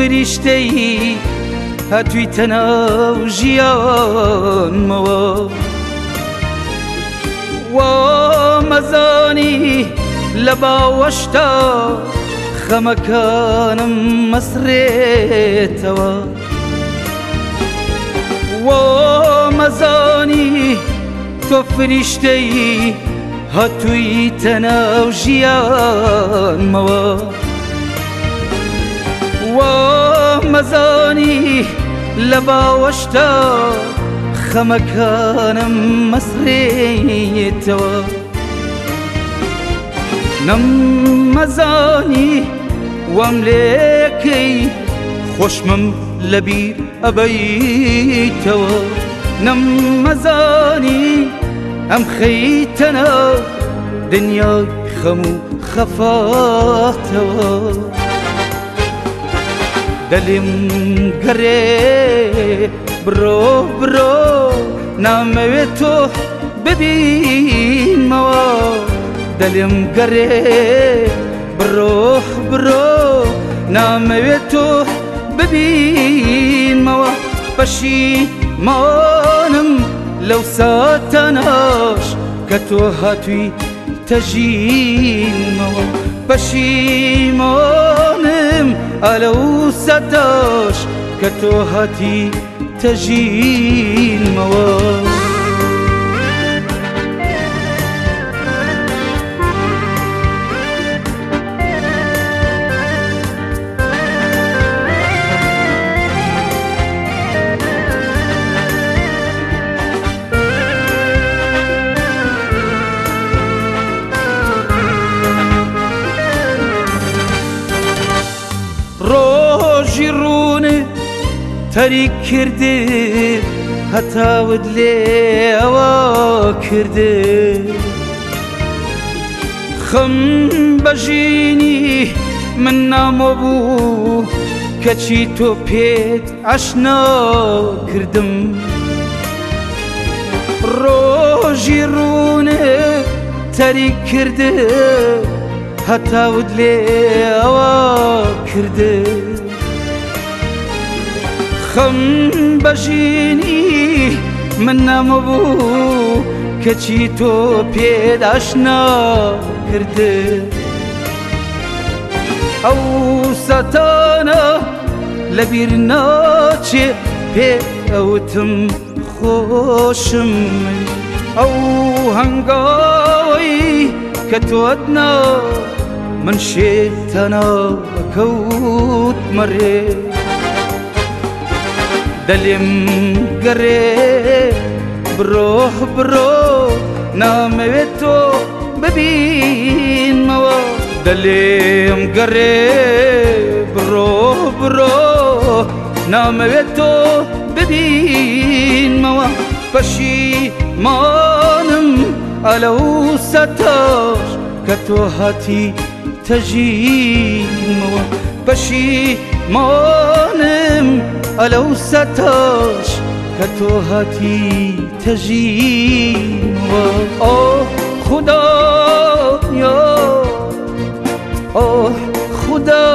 تۆ فریشتەی هاتوویتە ناو ژیانمەوە وا مەزانی لە باوەشتا خەمەکانم مەسرێتەوە وا مەزانی تۆ فریشتەی هاتوویتە ناو ژیانمەوە وا مەزانی لە باوەشتا خەمەکانم مەسرێتەوە نەممەزانی وەم لێکەی خۆشمم لەبیر ئەبەیتەوە نەممەزانی ئەم خەیتەنە دنیای خەم و خەفاتەوە دەلیم گەرێ برۆ برۆ نامەوێت تۆ ببینمەوە دەلیم گەرێ برۆ برۆ نامەوێت تۆ ببینمەوە بەشی مانم لەو ساتەناش کە تۆ هاتووی پشیمانم علو صداش که تو هتی تجین مواد تەری کردی هەتاوت لێەوە کردی. خەم بەژینی من نامۆ بوو کەچی تۆ پێت ئەشنا کردم. ڕۆژی ڕوونە تەری کردی هەتاوت لێەوە کردێ خەم بەژینی من نەمەبوو کەچی تۆ پێداشنا کردێ. ئەو سەتانە لەبیر ناچێ پێ ئەوتم خۆشم. ئەو هەنگاوی کە تۆتنا من شێتەنا کەوت مەڕێ. دەلێم گەڕێ بڕۆ بڕۆ نامەوێت تۆ ببینمەوە دەلێم گەڕێ بڕۆ بڕۆ نامەوێت تۆ ببینمەوە بەشی مانم ئەلەو سەتاش کە تۆ هاتی تەژینمەوە بەشی مانم ئەلەو سەتەش کە تۆ تجی و او خدا یا. او خدا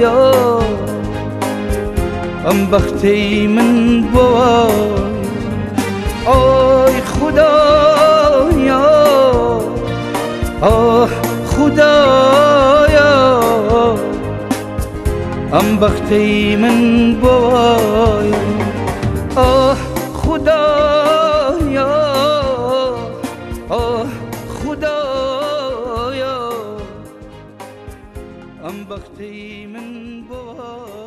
یا. ام بختی من بۆە ام بخته من بوای؟ آه خدایا آه خدایا ام بخته من بوای؟